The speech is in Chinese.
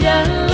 人。